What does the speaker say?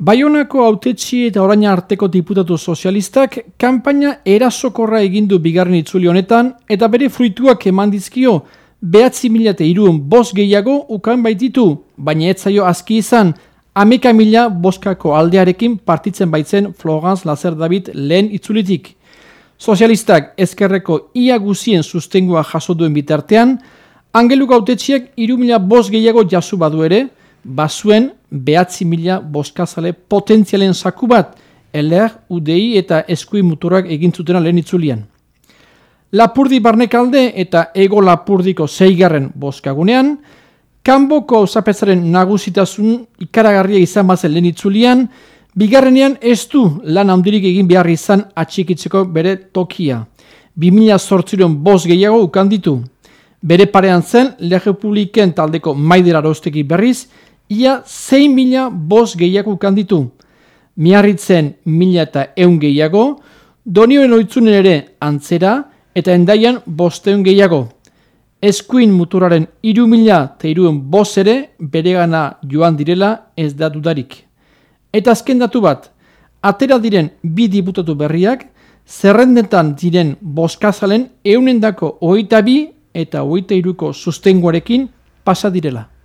Baionako autetxi eta orain arteko diputatu sozialistak kanpaina erasokorra egindu bigarren itzuli honetan eta bere fruituak eman dizkio behatzi mila eta iruen bos gehiago ukan baititu, baina etzaio aski izan ameka mila boskako aldearekin partitzen baitzen Florence Lazer David lehen itzulitik. Sozialistak ezkerreko ia guzien sustengua jaso duen bitartean, angeluko autetxiak iru mila bos gehiago jasu badu ere, bazuen behatzi mila boskazale potentzialen saku bat, LR, UDI eta eskui muturak egintzutena lehen itzulian. Lapurdi barnekalde eta ego lapurdiko zeigarren boskagunean, kanboko zapetzaren nagusitasun ikaragarria izan bazen lehen itzulian, bigarrenean ez du lan handirik egin behar izan atxikitzeko bere tokia. 2000 sortziron bos gehiago ukanditu. Bere parean zen, Lehepubliken taldeko maidera berriz, ia 6 mila bos gehiago kanditu. Miarritzen mila eta eun gehiago, donioen oitzunen ere antzera eta endaian bosteun gehiago. Eskuin muturaren iru mila eta iruen bos ere beregana joan direla ez da dudarik. Eta azken datu bat, atera diren bi diputatu berriak, zerrendetan diren boskazalen eunendako oita eta oita iruko sustenguarekin pasa direla.